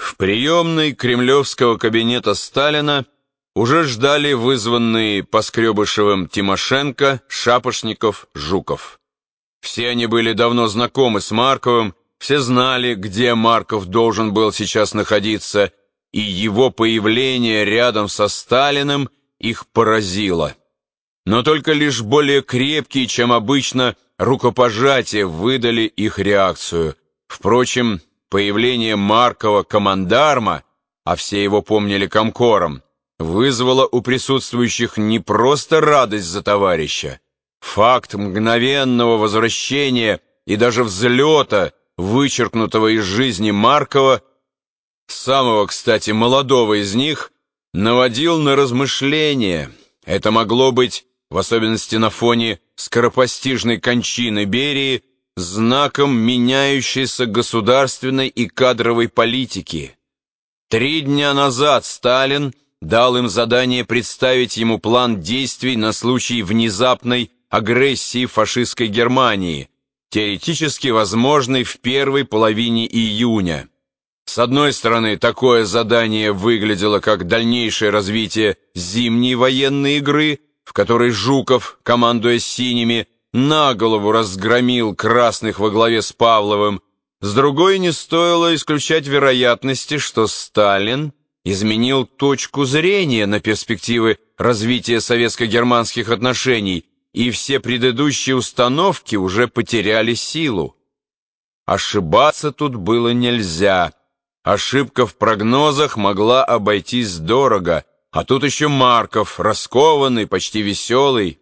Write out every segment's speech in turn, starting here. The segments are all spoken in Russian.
В приемной кремлевского кабинета Сталина уже ждали вызванные Поскребышевым Тимошенко, Шапошников, Жуков. Все они были давно знакомы с Марковым, все знали, где Марков должен был сейчас находиться, и его появление рядом со Сталиным их поразило. Но только лишь более крепкие, чем обычно, рукопожатия выдали их реакцию. Впрочем, Появление Маркова командарма, а все его помнили комкором, вызвало у присутствующих не просто радость за товарища. Факт мгновенного возвращения и даже взлета, вычеркнутого из жизни Маркова, самого, кстати, молодого из них, наводил на размышления. Это могло быть, в особенности на фоне скоропостижной кончины Берии, знаком меняющейся государственной и кадровой политики. Три дня назад Сталин дал им задание представить ему план действий на случай внезапной агрессии фашистской Германии, теоретически возможной в первой половине июня. С одной стороны, такое задание выглядело как дальнейшее развитие зимней военной игры, в которой Жуков, командуя «синими», на голову разгромил красных во главе с Павловым, с другой не стоило исключать вероятности, что Сталин изменил точку зрения на перспективы развития советско-германских отношений, и все предыдущие установки уже потеряли силу. Ошибаться тут было нельзя. Ошибка в прогнозах могла обойтись дорого, а тут еще Марков, раскованный, почти веселый.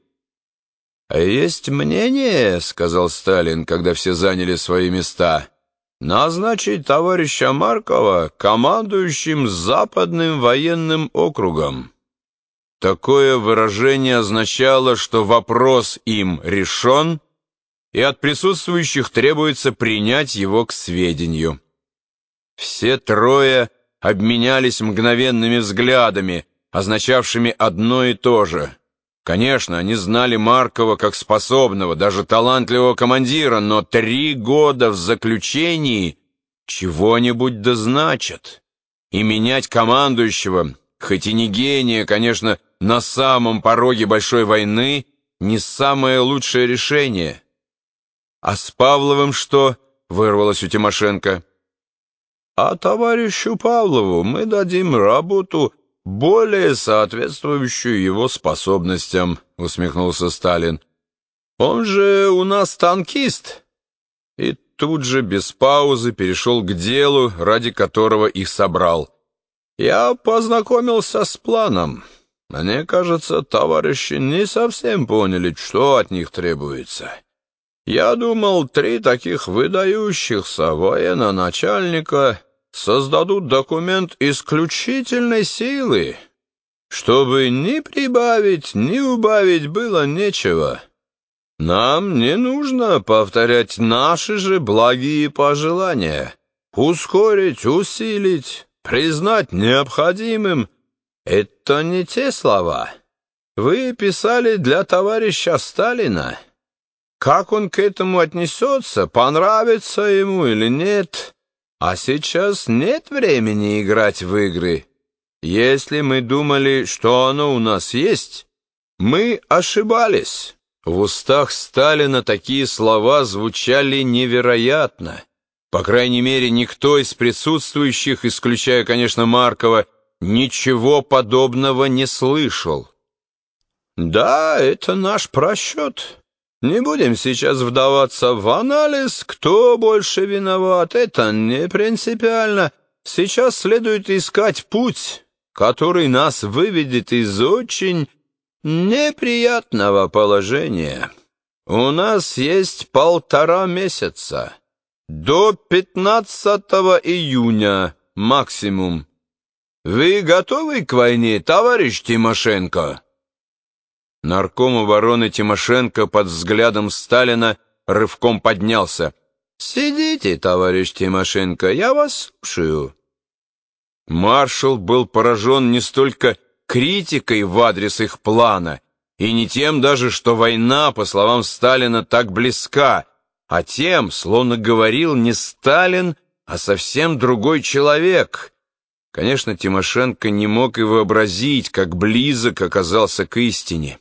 «А «Есть мнение, — сказал Сталин, когда все заняли свои места, — назначить товарища Маркова командующим Западным военным округом». Такое выражение означало, что вопрос им решен, и от присутствующих требуется принять его к сведению. Все трое обменялись мгновенными взглядами, означавшими одно и то же — Конечно, они знали Маркова как способного, даже талантливого командира, но три года в заключении чего-нибудь да значат. И менять командующего, хоть и не гения, конечно, на самом пороге большой войны, не самое лучшее решение. «А с Павловым что?» — вырвалось у Тимошенко. «А товарищу Павлову мы дадим работу более соответствующую его способностям», — усмехнулся Сталин. «Он же у нас танкист». И тут же без паузы перешел к делу, ради которого их собрал. «Я познакомился с планом. Мне кажется, товарищи не совсем поняли, что от них требуется. Я думал, три таких выдающихся военно-начальника создадут документ исключительной силы, чтобы ни прибавить, ни убавить было нечего. Нам не нужно повторять наши же благие пожелания, ускорить, усилить, признать необходимым. Это не те слова. Вы писали для товарища Сталина. Как он к этому отнесется, понравится ему или нет, а сейчас нет времени играть в игры. Если мы думали, что оно у нас есть, мы ошибались. В устах Сталина такие слова звучали невероятно. По крайней мере, никто из присутствующих, исключая, конечно, Маркова, ничего подобного не слышал. «Да, это наш просчет», не будем сейчас вдаваться в анализ, кто больше виноват, это не принципиально. Сейчас следует искать путь, который нас выведет из очень неприятного положения. У нас есть полтора месяца, до 15 июня максимум. Вы готовы к войне, товарищ Тимошенко?» Нарком обороны Тимошенко под взглядом Сталина рывком поднялся. «Сидите, товарищ Тимошенко, я вас слушаю». Маршал был поражен не столько критикой в адрес их плана, и не тем даже, что война, по словам Сталина, так близка, а тем, словно говорил не Сталин, а совсем другой человек. Конечно, Тимошенко не мог и вообразить, как близок оказался к истине.